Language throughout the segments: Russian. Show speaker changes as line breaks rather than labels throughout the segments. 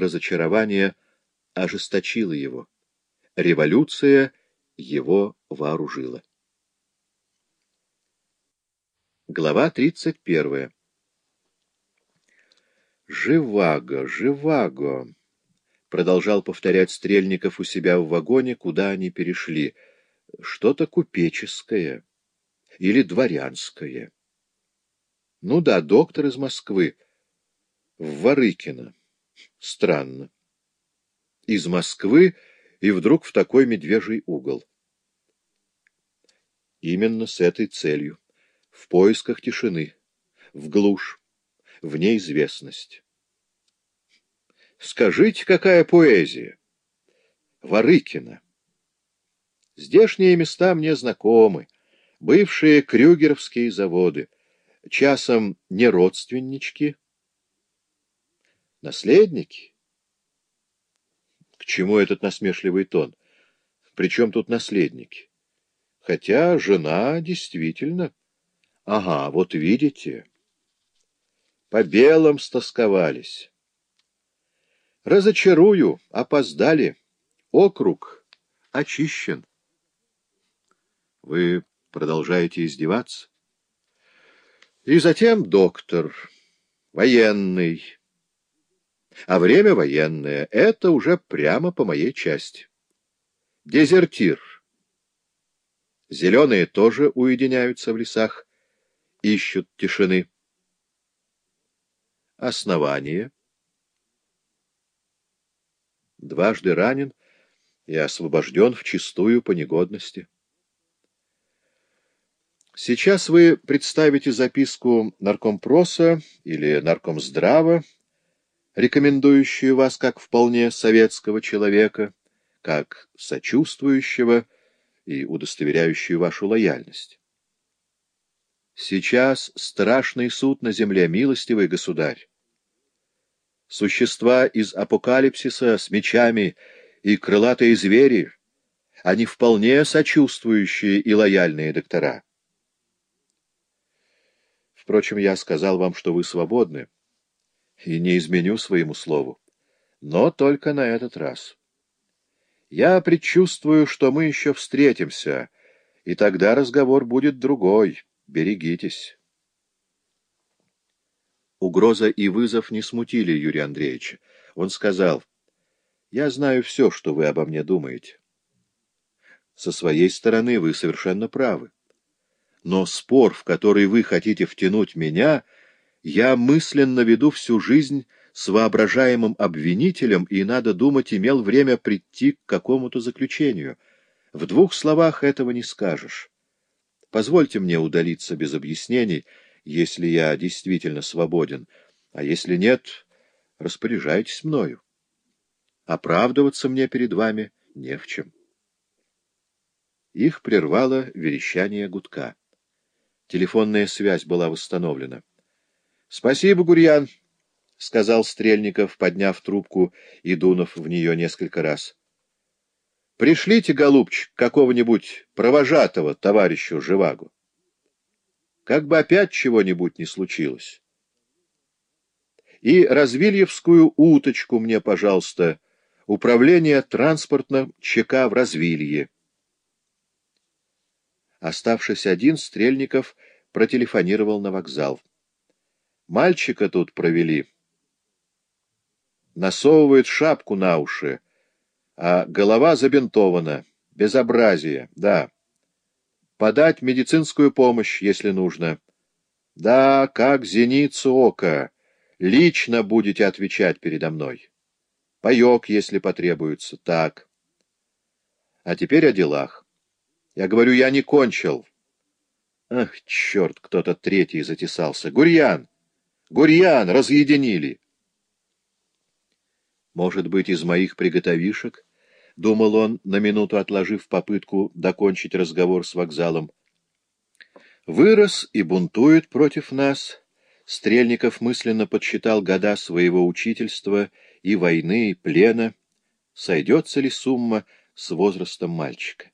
разочарование ожесточило его. Революция его вооружила. Глава 31. «Живаго, живаго!» — продолжал повторять Стрельников у себя в вагоне, куда они перешли. «Что-то купеческое или дворянское». «Ну да, доктор из Москвы. В Ворыкино. Странно. Из Москвы и вдруг в такой медвежий угол». Именно с этой целью в поисках тишины, в глушь, в неизвестность. Скажите, какая поэзия? Ворыкина. Здешние места мне знакомы, бывшие крюгеровские заводы, часом не родственнички, наследники. К чему этот насмешливый тон? Причем тут наследники? Хотя жена действительно Ага, вот видите. По белым стосковались. Разочарую, опоздали. Округ очищен. Вы продолжаете издеваться? И затем доктор, военный. А время военное — это уже прямо по моей части. Дезертир. Зеленые тоже уединяются в лесах ищут тишины. Основание. Дважды ранен и освобожден в чистую по негодности. Сейчас вы представите записку наркомпроса или наркомздрава, рекомендующую вас как вполне советского человека, как сочувствующего и удостоверяющую вашу лояльность. Сейчас страшный суд на земле, милостивый государь. Существа из апокалипсиса с мечами и крылатые звери, они вполне сочувствующие и лояльные доктора. Впрочем, я сказал вам, что вы свободны, и не изменю своему слову, но только на этот раз. Я предчувствую, что мы еще встретимся, и тогда разговор будет другой. Берегитесь. Угроза и вызов не смутили Юрия Андреевича. Он сказал, «Я знаю все, что вы обо мне думаете. Со своей стороны вы совершенно правы. Но спор, в который вы хотите втянуть меня, я мысленно веду всю жизнь с воображаемым обвинителем и, надо думать, имел время прийти к какому-то заключению. В двух словах этого не скажешь. Позвольте мне удалиться без объяснений, если я действительно свободен, а если нет, распоряжайтесь мною. Оправдываться мне перед вами не в чем. Их прервало верещание гудка. Телефонная связь была восстановлена. — Спасибо, Гурьян, — сказал Стрельников, подняв трубку и дунув в нее несколько раз. — Пришлите, голубчик, какого-нибудь провожатого товарищу Живаго. Как бы опять чего-нибудь не случилось. И развильевскую уточку мне, пожалуйста, управление транспортным ЧК в Развилье. Оставшись один, Стрельников протелефонировал на вокзал. Мальчика тут провели. Насовывает шапку на уши, а голова забинтована. Безобразие, да. Подать медицинскую помощь, если нужно. Да, как зеницу ока. Лично будете отвечать передо мной. Паек, если потребуется. Так. А теперь о делах. Я говорю, я не кончил. Ах, черт, кто-то третий затесался. Гурьян! Гурьян! Разъединили! Может быть, из моих приготовишек — думал он, на минуту отложив попытку докончить разговор с вокзалом. Вырос и бунтует против нас. Стрельников мысленно подсчитал года своего учительства и войны, и плена. Сойдется ли сумма с возрастом мальчика?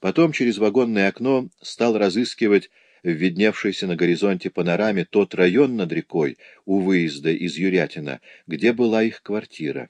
Потом через вагонное окно стал разыскивать в видневшейся на горизонте панораме тот район над рекой у выезда из Юрятина, где была их квартира.